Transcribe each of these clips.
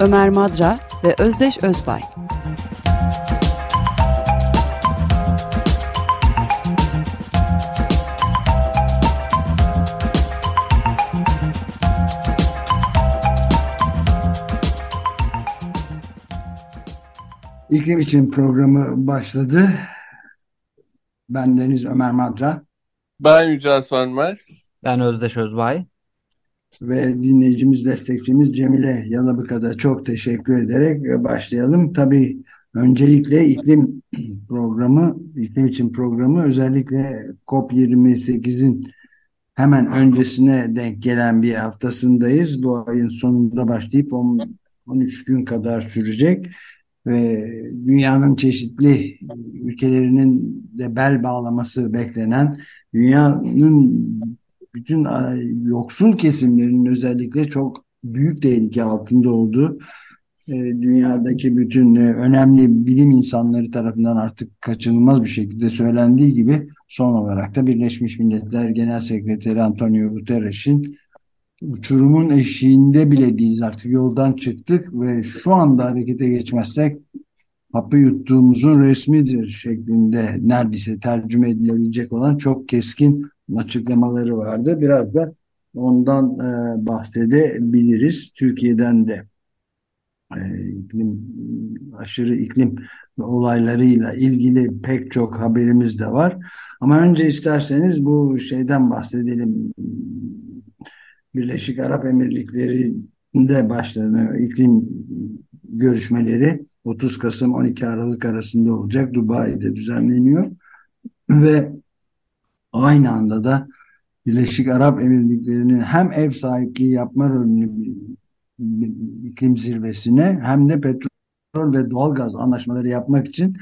Ömer Madra ve Özdeş Özbay. İklim için programı başladı. Ben Deniz Ömer Madra. Ben Yücel Sönmez. Ben Özdeş Özbay. Ve dinleyicimiz, destekçimiz Cemile Yalabık'a çok teşekkür ederek başlayalım. Tabii öncelikle iklim programı, iklim için programı özellikle COP28'in hemen öncesine denk gelen bir haftasındayız. Bu ayın sonunda başlayıp 10, 13 gün kadar sürecek ve dünyanın çeşitli ülkelerinin de bel bağlaması beklenen dünyanın bütün yoksul kesimlerinin özellikle çok büyük tehlike altında olduğu dünyadaki bütün önemli bilim insanları tarafından artık kaçınılmaz bir şekilde söylendiği gibi son olarak da Birleşmiş Milletler Genel Sekreteri Antonio Guterres'in uçurumun eşiğinde bile değiliz artık yoldan çıktık ve şu anda harekete geçmezsek hapı yuttuğumuzun resmidir şeklinde neredeyse tercüme edilebilecek olan çok keskin açıklamaları vardı. Biraz da ondan e, bahsedebiliriz. Türkiye'den de e, iklim aşırı iklim olaylarıyla ilgili pek çok haberimiz de var. Ama önce isterseniz bu şeyden bahsedelim. Birleşik Arap Emirlikleri'nde başladı iklim görüşmeleri 30 Kasım 12 Aralık arasında olacak. Dubai'de düzenleniyor. Ve aynı anda da Birleşik Arap Emirlikleri'nin hem ev sahipliği yapma rolünü iklim zirvesine hem de petrol ve doğalgaz anlaşmaları yapmak için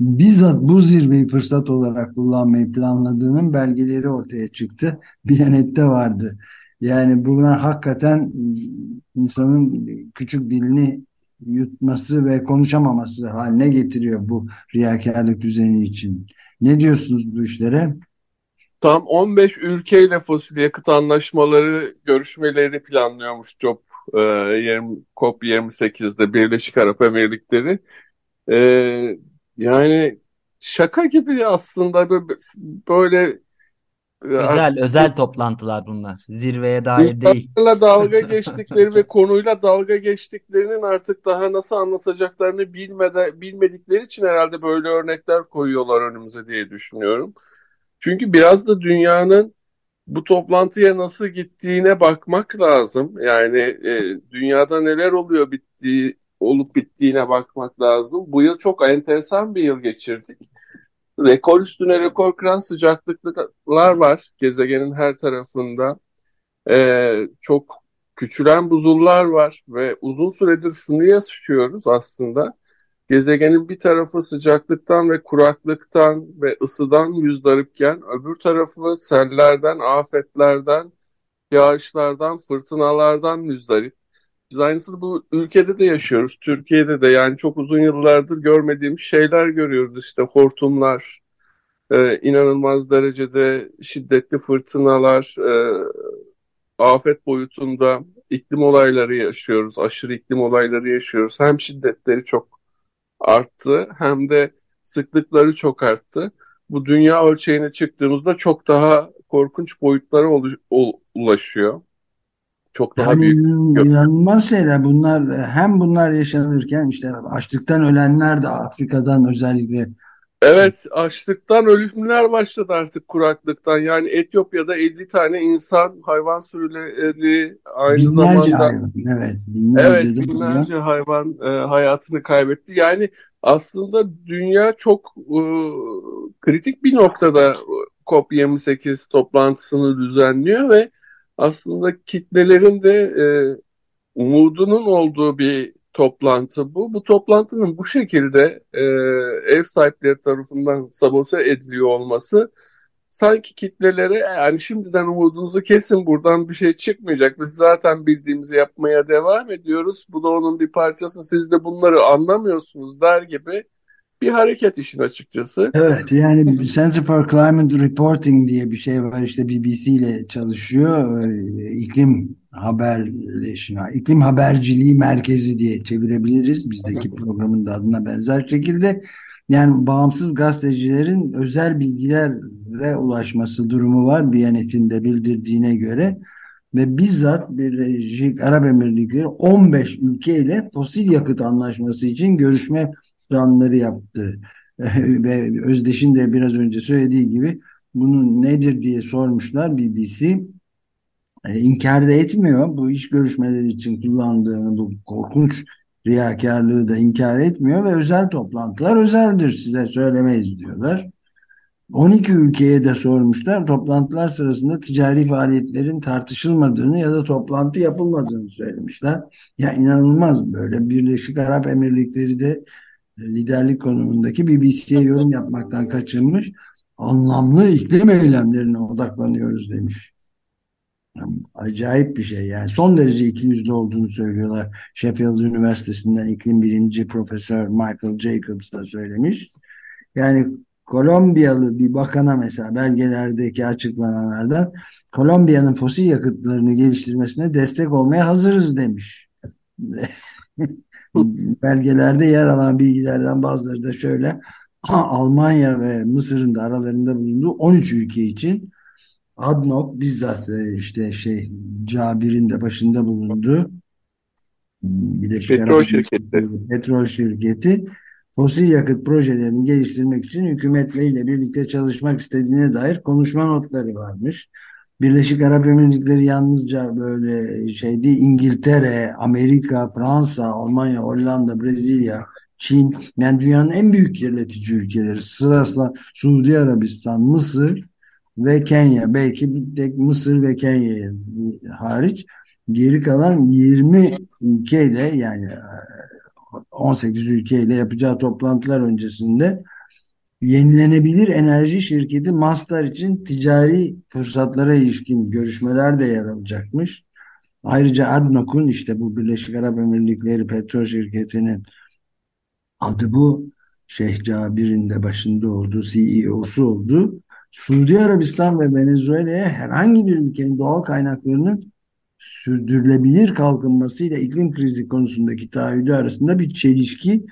bizzat bu zirveyi fırsat olarak kullanmayı planladığının belgeleri ortaya çıktı. Biyanet'te vardı. Yani bunlar hakikaten insanın küçük dilini yutması ve konuşamaması haline getiriyor bu riyakarlık düzeni için. Ne diyorsunuz bu işlere? Tam 15 ülkeyle fosil yakıt anlaşmaları görüşmeleri planlıyormuş COP, e, 20, COP28'de Birleşik Arap Emirlikleri. E, yani şaka gibi aslında böyle Özel özel toplantılar bunlar. Zirveye dair değil. Dalga geçtikleri ve konuyla dalga geçtiklerinin artık daha nasıl anlatacaklarını bilmede, bilmedikleri için herhalde böyle örnekler koyuyorlar önümüze diye düşünüyorum. Çünkü biraz da dünyanın bu toplantıya nasıl gittiğine bakmak lazım. Yani e, dünyada neler oluyor bittiği olup bittiğine bakmak lazım. Bu yıl çok enteresan bir yıl geçirdik rekor üstüne rekor kıran sıcaklıklar var gezegenin her tarafında. Ee, çok küçülen buzullar var ve uzun süredir şunu yaşıyoruz aslında. Gezegenin bir tarafı sıcaklıktan ve kuraklıktan ve ısıdan yüzdaripken öbür tarafı sellerden, afetlerden, yağışlardan, fırtınalardan müzdarip. Biz aynısını bu ülkede de yaşıyoruz. Türkiye'de de yani çok uzun yıllardır görmediğimiz şeyler görüyoruz. İşte hortumlar, e, inanılmaz derecede şiddetli fırtınalar, e, afet boyutunda iklim olayları yaşıyoruz. Aşırı iklim olayları yaşıyoruz. Hem şiddetleri çok arttı hem de sıklıkları çok arttı. Bu dünya ölçeğine çıktığımızda çok daha korkunç boyutlara ulaşıyor. Çok daha yani büyük. İnanılmaz şeyler bunlar. Hem bunlar yaşanırken işte açlıktan ölenler de Afrika'dan özellikle Evet, açlıktan ölümler başladı artık kuraklıktan. Yani Etiyopya'da 50 tane insan, hayvan sürüleri aynı binlerce zamanda hayvan, evet, binlerce, evet, binlerce hayvan e, hayatını kaybetti. Yani aslında dünya çok e, kritik bir noktada COP28 toplantısını düzenliyor ve aslında kitlelerin de e, umudunun olduğu bir toplantı bu. Bu toplantının bu şekilde e, ev sahipleri tarafından sabote ediliyor olması sanki kitlelere yani şimdiden umudunuzu kesin buradan bir şey çıkmayacak. Biz zaten bildiğimizi yapmaya devam ediyoruz. Bu da onun bir parçası. Siz de bunları anlamıyorsunuz der gibi bir hareket işin açıkçası. Evet yani Center for Climate Reporting diye bir şey var işte BBC ile çalışıyor. İklim haberleşme, iklim haberciliği merkezi diye çevirebiliriz. Bizdeki programın da adına benzer şekilde. Yani bağımsız gazetecilerin özel bilgilere ulaşması durumu var Biyanet'in de bildirdiğine göre ve bizzat Birleşik Arap Emirlikleri 15 ülkeyle fosil yakıt anlaşması için görüşme planları yaptı. ve Özdeş'in de biraz önce söylediği gibi bunu nedir diye sormuşlar BBC. E, inkar da etmiyor. Bu iş görüşmeleri için kullandığını bu korkunç riyakarlığı da inkar etmiyor ve özel toplantılar özeldir size söylemeyiz diyorlar. 12 ülkeye de sormuşlar. Toplantılar sırasında ticari faaliyetlerin tartışılmadığını ya da toplantı yapılmadığını söylemişler. Ya inanılmaz böyle Birleşik Arap Emirlikleri de liderlik konumundaki BBC'ye yorum yapmaktan kaçınmış. Anlamlı iklim eylemlerine odaklanıyoruz demiş. Acayip bir şey yani son derece ikiyüzlü olduğunu söylüyorlar. Sheffield Üniversitesi'nden iklim bilimci Profesör Michael Jacobs da söylemiş. Yani Kolombiyalı bir bakana mesela belgelerdeki açıklananlardan Kolombiya'nın fosil yakıtlarını geliştirmesine destek olmaya hazırız demiş. Belgelerde yer alan bilgilerden bazıları da şöyle Almanya ve Mısır'ın da aralarında bulunduğu 13 ülke için ADNOC bizzat e, işte şey Cabir'in de başında bulunduğu Birleşik petrol şirketi. Petrol şirketi fosil yakıt projelerini geliştirmek için hükümetleriyle birlikte çalışmak istediğine dair konuşma notları varmış. Birleşik Arap Emirlikleri yalnızca böyle şey değil İngiltere, Amerika, Fransa, Almanya, Hollanda, Brezilya, Çin yani dünyanın en büyük kirletici ülkeleri sırasla Suudi Arabistan, Mısır ve Kenya belki bir tek Mısır ve Kenya hariç geri kalan 20 ülkeyle yani 18 ülkeyle yapacağı toplantılar öncesinde yenilenebilir enerji şirketi Mastar için ticari fırsatlara ilişkin görüşmeler de yer alacakmış. Ayrıca ADNOC'un işte bu Birleşik Arap Emirlikleri petrol şirketinin adı bu Şeyh Cabir'in de başında olduğu CEO'su oldu. Suudi Arabistan ve Venezuela'ya herhangi bir ülkenin doğal kaynaklarının sürdürülebilir kalkınmasıyla iklim krizi konusundaki taahhüdü arasında bir çelişki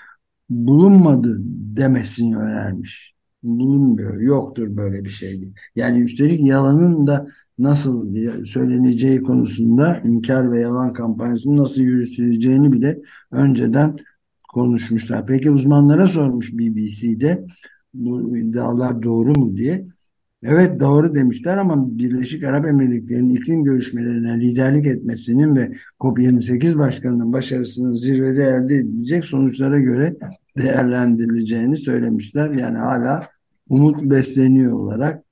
bulunmadı demesini önermiş. Bulunmuyor. Yoktur böyle bir şey. Yani üstelik yalanın da nasıl söyleneceği konusunda inkar ve yalan kampanyasının nasıl yürütüleceğini bile önceden konuşmuşlar. Peki uzmanlara sormuş BBC'de bu iddialar doğru mu diye. Evet doğru demişler ama Birleşik Arap Emirlikleri'nin iklim görüşmelerine liderlik etmesinin ve COP28 başkanının başarısının zirvede elde edilecek sonuçlara göre değerlendirileceğini söylemişler. Yani hala umut besleniyor olarak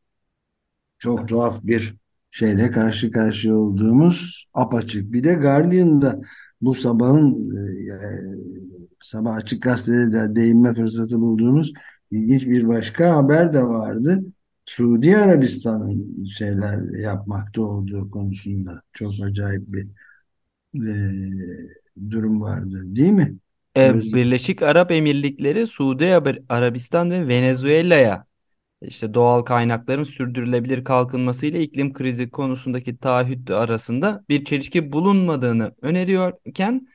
çok tuhaf bir şeyle karşı karşıya olduğumuz apaçık. Bir de Guardian'da bu sabahın e, sabah açık gazetede de değinme fırsatı bulduğumuz ilginç bir başka haber de vardı. Suudi Arabistan'ın şeyler yapmakta olduğu konusunda çok acayip bir e, durum vardı değil mi? E, Birleşik Arap Emirlikleri, Suudi Arabistan ve Venezuela'ya işte doğal kaynakların sürdürülebilir kalkınması ile iklim krizi konusundaki taahhüt arasında bir çelişki bulunmadığını öneriyorken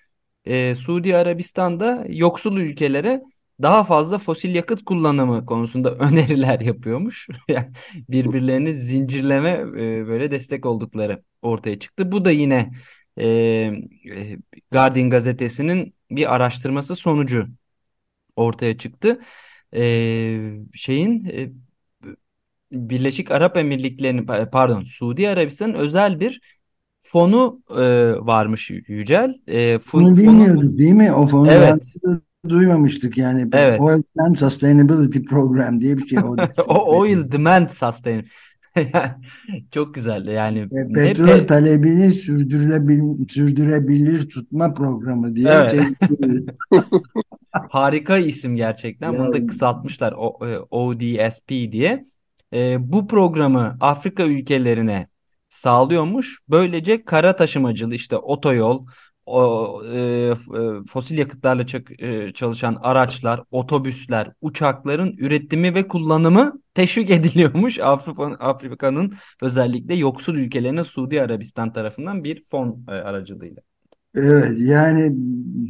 e, Suudi Arabistan'da yoksul ülkelere daha fazla fosil yakıt kullanımı konusunda öneriler yapıyormuş. Yani birbirlerini zincirleme e, böyle destek oldukları ortaya çıktı. Bu da yine e, e, Guardian gazetesinin bir araştırması sonucu ortaya çıktı. E, şeyin e, Birleşik Arap Emirlikleri'nin pardon Suudi Arabistan'ın özel bir fonu e, varmış Yücel. E, fon, Bunu bilmiyorduk fonu, değil mi? O fonu evet duymamıştık yani. Evet. Oil Demand Sustainability Program diye bir şey. O, Oil Demand Sustainability. Çok güzel. Yani E, petrol pe- talebini sürdürülebil sürdürebilir tutma programı diye Evet. çeviriyoruz. Harika isim gerçekten. Bunu da Yani kısaltmışlar o, e, ODSP diye. E, bu programı Afrika ülkelerine sağlıyormuş. Böylece kara taşımacılığı işte otoyol, o, e, e, fosil yakıtlarla e, çalışan araçlar, otobüsler, uçakların üretimi ve kullanımı teşvik ediliyormuş. Afrika, Afrika'nın özellikle yoksul ülkelerine Suudi Arabistan tarafından bir fon e, aracılığıyla. Evet yani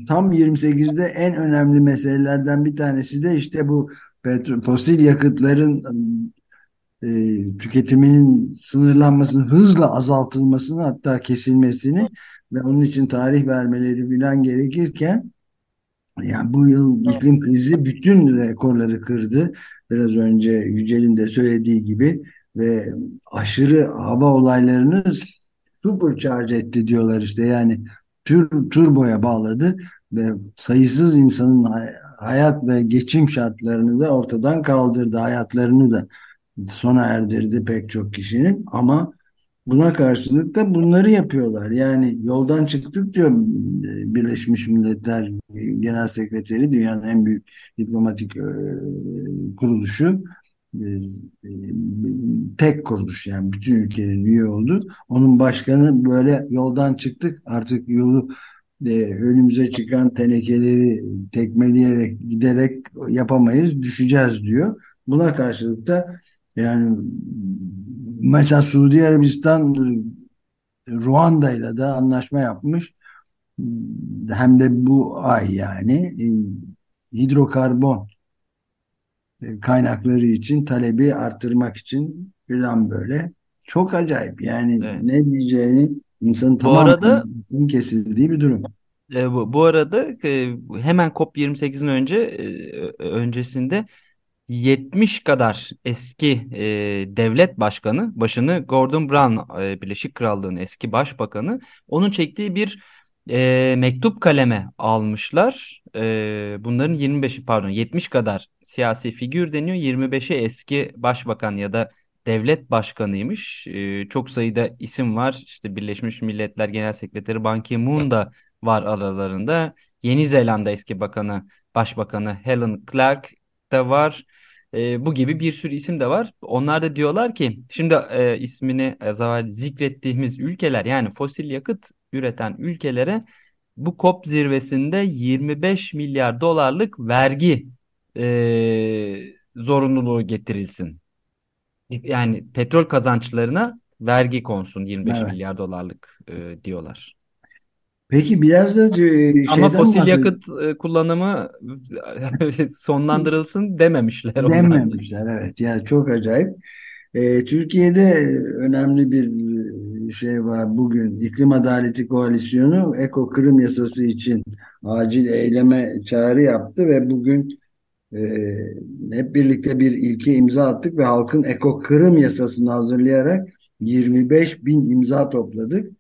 tam 28'de en önemli meselelerden bir tanesi de işte bu petrol, fosil yakıtların e, tüketiminin sınırlanmasını, hızla azaltılmasını hatta kesilmesini ve onun için tarih vermeleri filan gerekirken yani bu yıl iklim krizi bütün rekorları kırdı. Biraz önce Yücel'in de söylediği gibi ve aşırı hava olaylarını supercharge etti diyorlar işte yani tur, turboya bağladı ve sayısız insanın hay- hayat ve geçim şartlarını da ortadan kaldırdı. Hayatlarını da sona erdirdi pek çok kişinin ama Buna karşılık da bunları yapıyorlar. Yani yoldan çıktık diyor e, Birleşmiş Milletler Genel Sekreteri, dünyanın en büyük diplomatik e, kuruluşu. E, tek kuruluş yani bütün ülkelerin üye oldu. Onun başkanı böyle yoldan çıktık artık yolu önümüze çıkan tenekeleri tekmeleyerek giderek yapamayız düşeceğiz diyor. Buna karşılık da yani mesela Suudi Arabistan Ruanda ile de anlaşma yapmış. Hem de bu ay yani e, hidrokarbon e, kaynakları için talebi arttırmak için falan böyle. Çok acayip. Yani Evet. ne diyeceğini insanın tamamen kesildiği bir durum. E, bu, bu arada e, hemen COP28'in önce e, öncesinde 70 kadar eski e, devlet başkanı, başını Gordon Brown, e, Birleşik Krallığı'nın eski başbakanı, onun çektiği bir e, mektup kaleme almışlar. E, bunların 25'i pardon 70 kadar siyasi figür deniyor. 25'i eski başbakan ya da devlet başkanıymış. E, çok sayıda isim var. İşte Birleşmiş Milletler Genel Sekreteri Ban Ki-moon da var aralarında. Yeni Zelanda eski bakanı, başbakanı Helen Clark da var. E, bu gibi bir sürü isim de var. Onlar da diyorlar ki şimdi e, ismini az evvel zikrettiğimiz ülkeler yani fosil yakıt üreten ülkelere bu COP zirvesinde 25 milyar dolarlık vergi e, zorunluluğu getirilsin. Yani petrol kazançlarına vergi konsun 25 Evet. milyar dolarlık e, diyorlar. Peki biraz da e, Ama şeyden fosil bahsedelim. yakıt e, kullanımı sonlandırılsın dememişler onlar. Dememişler evet yani çok acayip. Ee, Türkiye'de önemli bir e, şey var bugün iklim adaleti koalisyonu Eko Kırım yasası için acil eyleme çağrı yaptı ve bugün e, hep birlikte bir ilke imza attık ve halkın Eko Kırım yasasını hazırlayarak 25 bin imza topladık.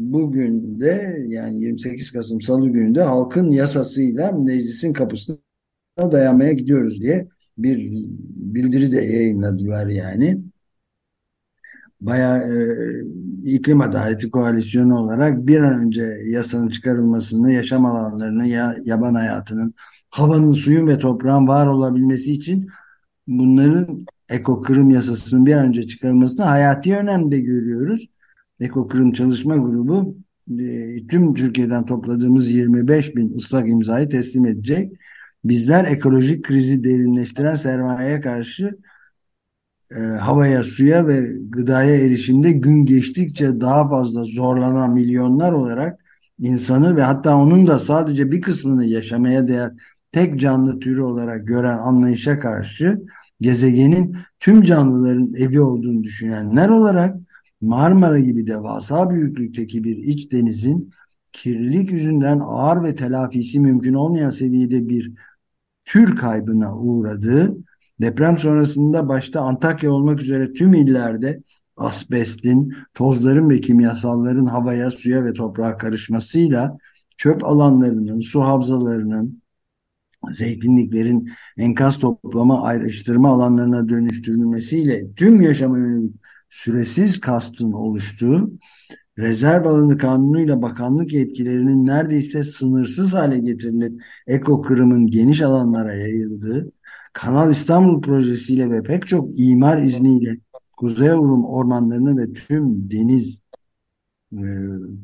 Bugün de yani 28 Kasım Salı günü de halkın yasasıyla meclisin kapısına dayanmaya gidiyoruz diye bir bildiri de yayınladılar yani. Bayağı e, iklim adaleti koalisyonu olarak bir an önce yasanın çıkarılmasını, yaşam alanlarının, ya, yaban hayatının, havanın, suyun ve toprağın var olabilmesi için bunların Eko Kırım yasasının bir an önce çıkarılmasını hayati önemde görüyoruz. Eko Kırım Çalışma Grubu e, tüm Türkiye'den topladığımız 25 bin ıslak imzayı teslim edecek. Bizler ekolojik krizi derinleştiren sermayeye karşı e, havaya, suya ve gıdaya erişimde gün geçtikçe daha fazla zorlanan milyonlar olarak insanı ve hatta onun da sadece bir kısmını yaşamaya değer tek canlı türü olarak gören anlayışa karşı gezegenin tüm canlıların evi olduğunu düşünenler olarak Marmara gibi devasa büyüklükteki bir iç denizin kirlilik yüzünden ağır ve telafisi mümkün olmayan seviyede bir tür kaybına uğradığı, deprem sonrasında başta Antakya olmak üzere tüm illerde asbestin, tozların ve kimyasalların havaya, suya ve toprağa karışmasıyla çöp alanlarının, su havzalarının, zeytinliklerin enkaz toplama ayrıştırma alanlarına dönüştürülmesiyle tüm yaşama yönelik süresiz kastın oluştuğu, rezerv alanı kanunuyla bakanlık yetkilerinin neredeyse sınırsız hale getirilip eko kırımın geniş alanlara yayıldığı, Kanal İstanbul projesiyle ve pek çok imar izniyle Kuzey Avrum ormanlarını ve tüm deniz, e,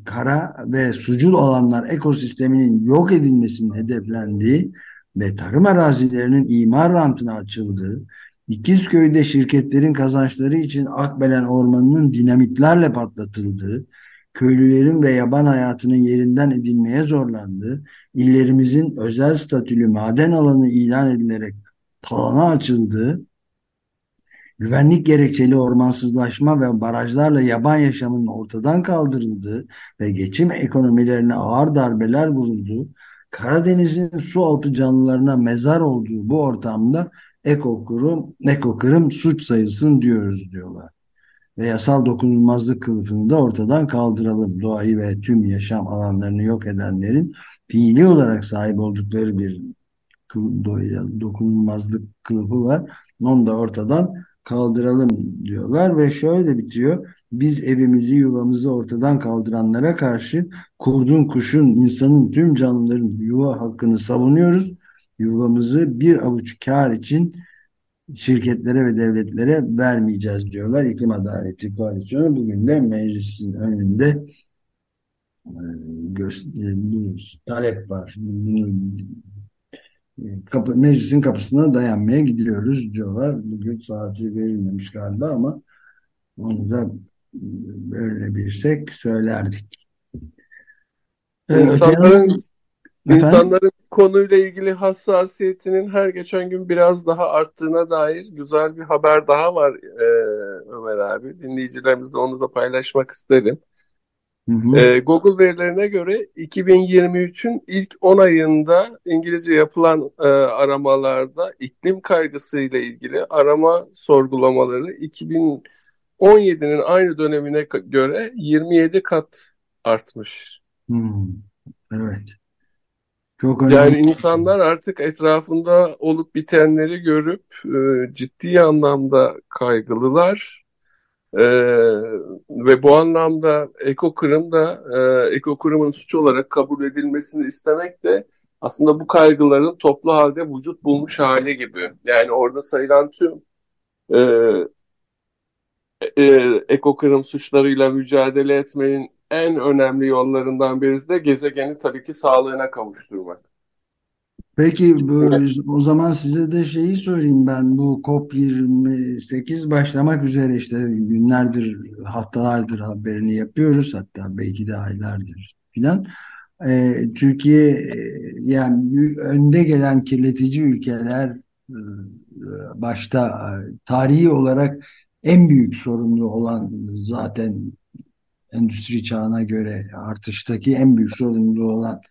kara ve sucul alanlar ekosisteminin yok edilmesinin hedeflendiği ve tarım arazilerinin imar rantına açıldığı, İkizköy'de şirketlerin kazançları için Akbelen Ormanı'nın dinamitlerle patlatıldığı, köylülerin ve yaban hayatının yerinden edilmeye zorlandığı, illerimizin özel statülü maden alanı ilan edilerek talana açıldığı, güvenlik gerekçeli ormansızlaşma ve barajlarla yaban yaşamının ortadan kaldırıldığı ve geçim ekonomilerine ağır darbeler vurulduğu, Karadeniz'in su altı canlılarına mezar olduğu bu ortamda ekokırım, ekokırım suç sayılsın diyoruz diyorlar. Ve yasal dokunulmazlık kılıfını da ortadan kaldıralım. Doğayı ve tüm yaşam alanlarını yok edenlerin fiili olarak sahip oldukları bir dokunulmazlık kılıfı var. Onu da ortadan kaldıralım diyorlar ve şöyle bitiyor. Biz evimizi yuvamızı ortadan kaldıranlara karşı kurdun kuşun insanın tüm canlıların yuva hakkını savunuyoruz. Yuvamızı bir avuç kar için şirketlere ve devletlere vermeyeceğiz diyorlar. İklim Adaleti Koalisyonu bugün de meclisin önünde e, talep var. Bunu kapı, meclisin kapısına dayanmaya gidiyoruz diyorlar. Bugün saati verilmemiş galiba ama onu da böyle bilsek söylerdik. İnsanların, insanların konuyla ilgili hassasiyetinin her geçen gün biraz daha arttığına dair güzel bir haber daha var e, Ömer abi. Dinleyicilerimizle onu da paylaşmak isterim. Hı hı. E, Google verilerine göre 2023'ün ilk 10 ayında İngilizce yapılan e, aramalarda iklim kaygısıyla ilgili arama sorgulamaları 2017'nin aynı dönemine göre 27 kat artmış. Hmm, evet. Çok önemli. Yani insanlar artık etrafında olup bitenleri görüp e, ciddi anlamda kaygılılar. Ee, ve bu anlamda ekokırım da e, ekokırımın suç olarak kabul edilmesini istemek de aslında bu kaygıların toplu halde vücut bulmuş hali gibi. Yani orada sayılan tüm e, e, ekokırım suçlarıyla mücadele etmenin en önemli yollarından birisi de gezegeni tabii ki sağlığına kavuşturmak. Peki bu, o zaman size de şeyi sorayım ben bu COP28 başlamak üzere işte günlerdir haftalardır haberini yapıyoruz hatta belki de aylardır filan. Ee, Türkiye yani önde gelen kirletici ülkeler başta tarihi olarak en büyük sorumlu olan zaten endüstri çağına göre artıştaki en büyük sorumlu olan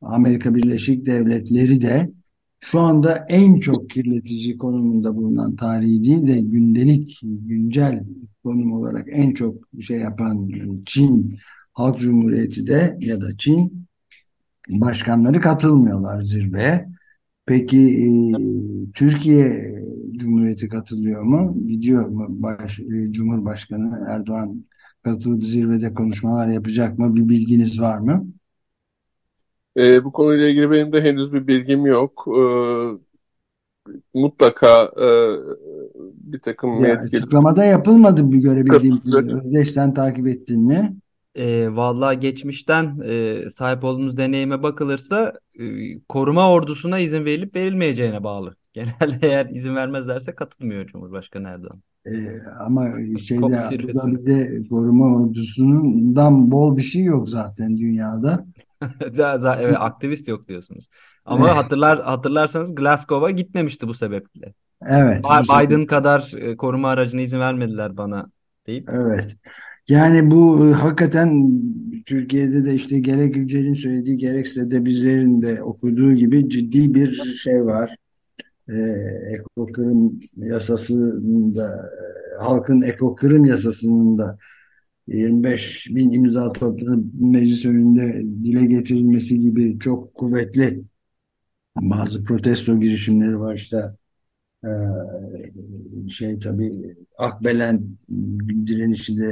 Amerika Birleşik Devletleri de şu anda en çok kirletici konumunda bulunan tarihi değil de gündelik, güncel konum olarak en çok şey yapan Çin Halk Cumhuriyeti de ya da Çin başkanları katılmıyorlar zirveye. Peki e, Türkiye Cumhuriyeti katılıyor mu? Gidiyor mu? Baş, e, Cumhurbaşkanı Erdoğan katılıp zirvede konuşmalar yapacak mı? Bir bilginiz var mı? E, bu konuyla ilgili benim de henüz bir bilgim yok. E, mutlaka e, bir takım ya, yetkili... Açıklamada yapılmadı bir görebildiğim gibi. Özdeş sen takip ettin mi? E, vallahi geçmişten e, sahip olduğumuz deneyime bakılırsa e, koruma ordusuna izin verilip verilmeyeceğine bağlı. Genelde eğer izin vermezlerse katılmıyor Cumhurbaşkanı Erdoğan. Ee, ama şeyde burada bize koruma ordusundan bol bir şey yok zaten dünyada. evet aktivist yok diyorsunuz. Ama hatırlar hatırlarsanız Glasgow'a gitmemişti bu sebeple. Evet. Biden sebeple. kadar e, koruma aracına izin vermediler bana deyip. Evet. Yani bu e, hakikaten Türkiye'de de işte gerek Yücel'in söylediği gerekse de bizlerin de okuduğu gibi ciddi bir şey var. Ee, ekokırım yasasında e, halkın ekokırım yasasının da 25 bin imza toplanıp meclis önünde dile getirilmesi gibi çok kuvvetli bazı protesto girişimleri var. İşte şey tabii Akbelen direnişi de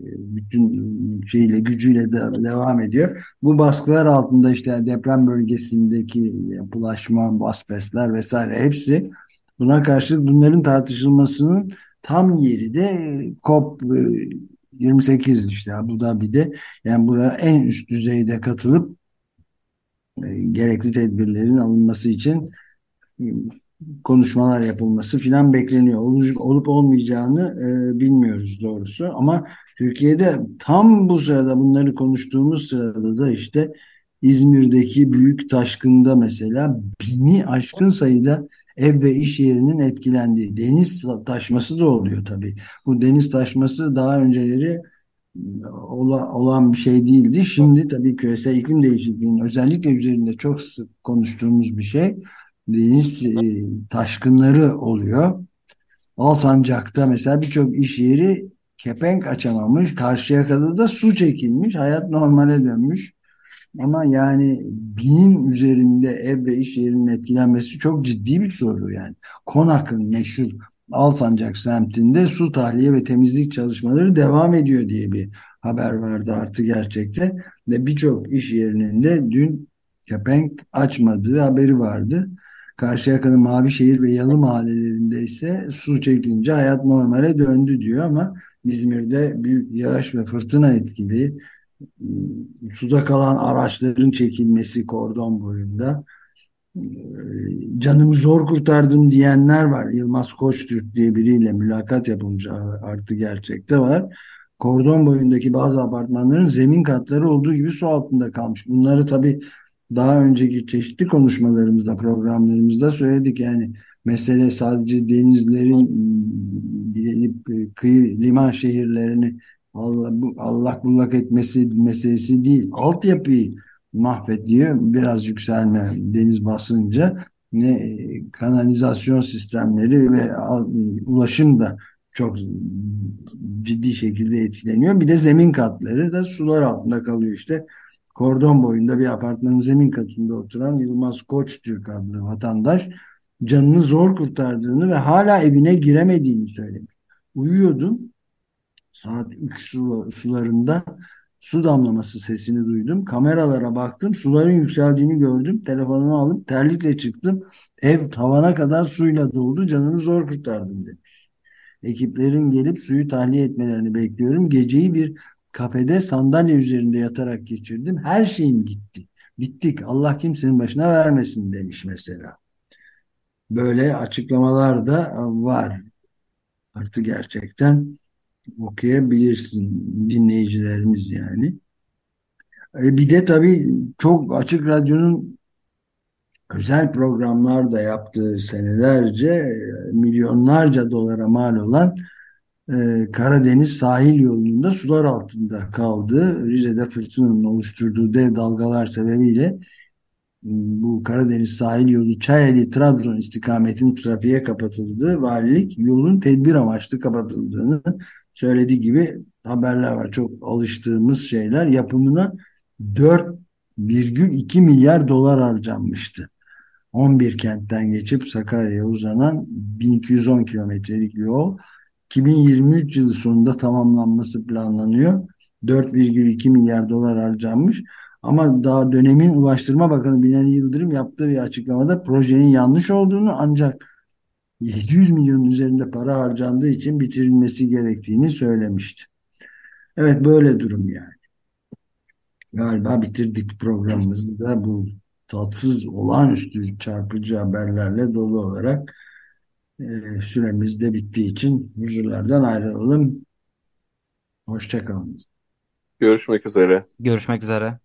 e, bütün şeyle gücüyle de devam ediyor. Bu baskılar altında işte deprem bölgesindeki yapılaşma, asbestler vesaire hepsi buna karşı bunların tartışılmasının tam yeri de COP 28 işte Abu Dhabi'de yani buraya en üst düzeyde katılıp e, gerekli tedbirlerin alınması için konuşmalar yapılması filan bekleniyor. Ol, olup olmayacağını e, bilmiyoruz doğrusu. Ama Türkiye'de tam bu sırada bunları konuştuğumuz sırada da işte İzmir'deki büyük taşkında mesela bini aşkın sayıda ev ve iş yerinin etkilendiği deniz taşması da oluyor tabii. Bu deniz taşması daha önceleri olan bir şey değildi. Şimdi tabii küresel iklim değişikliğinin özellikle üzerinde çok sık konuştuğumuz bir şey deniz e, taşkınları oluyor. Alsancak'ta mesela birçok iş yeri kepenk açamamış. Karşıya kadar da su çekilmiş. Hayat normale dönmüş. Ama yani binin üzerinde ev ve iş yerinin etkilenmesi çok ciddi bir soru yani. Konak'ın meşhur Alsancak semtinde su tahliye ve temizlik çalışmaları devam ediyor diye bir haber vardı artı gerçekte. Ve birçok iş yerinin de dün kepenk açmadığı haberi vardı. Karşıyaka'nın Mavişehir ve Yalı mahallelerinde ise su çekince hayat normale döndü diyor ama İzmir'de büyük yağış ve fırtına etkili ıı, suda kalan araçların çekilmesi kordon boyunda ıı, canımı zor kurtardım diyenler var. Yılmaz Koçtürk diye biriyle mülakat yapılmış artı gerçekte var. Kordon boyundaki bazı apartmanların zemin katları olduğu gibi su altında kalmış. Bunları tabii daha önceki çeşitli konuşmalarımızda, programlarımızda söyledik. Yani mesele sadece denizlerin gelip e, kıyı liman şehirlerini Allah, Allah bullak etmesi meselesi değil. Altyapıyı mahvediyor. Biraz yükselme deniz basınca ne e, kanalizasyon sistemleri ve ulaşım da çok ciddi şekilde etkileniyor. Bir de zemin katları da sular altında kalıyor işte kordon boyunda bir apartmanın zemin katında oturan Yılmaz Koç Türk adlı vatandaş canını zor kurtardığını ve hala evine giremediğini söylemiş. Uyuyordum. Saat 3 sularında su damlaması sesini duydum. Kameralara baktım. Suların yükseldiğini gördüm. Telefonumu alıp terlikle çıktım. Ev tavana kadar suyla doldu. Canımı zor kurtardım demiş. Ekiplerin gelip suyu tahliye etmelerini bekliyorum. Geceyi bir kafede sandalye üzerinde yatarak geçirdim. Her şeyim gitti. Bittik. Allah kimsenin başına vermesin demiş mesela. Böyle açıklamalar da var. Artı gerçekten okuyabilirsin dinleyicilerimiz yani. E bir de tabii çok açık radyonun özel programlar da yaptığı senelerce milyonlarca dolara mal olan e, Karadeniz sahil yolunda sular altında kaldı. Rize'de fırtınanın oluşturduğu dev dalgalar sebebiyle bu Karadeniz sahil yolu Çayeli Trabzon istikametin trafiğe kapatıldı. Valilik yolun tedbir amaçlı kapatıldığını söylediği gibi haberler var. Çok alıştığımız şeyler. Yapımına 4,2 milyar dolar harcanmıştı. 11 kentten geçip Sakarya'ya uzanan 1210 kilometrelik yol 2023 yılı sonunda tamamlanması planlanıyor. 4,2 milyar dolar harcanmış. Ama daha dönemin Ulaştırma Bakanı Binali Yıldırım yaptığı bir açıklamada projenin yanlış olduğunu ancak 700 milyon üzerinde para harcandığı için bitirilmesi gerektiğini söylemişti. Evet böyle durum yani. Galiba bitirdik programımızı da bu tatsız olağanüstü çarpıcı haberlerle dolu olarak e, süremiz de bittiği için huzurlardan ayrılalım. Hoşçakalın. Görüşmek üzere. Görüşmek üzere.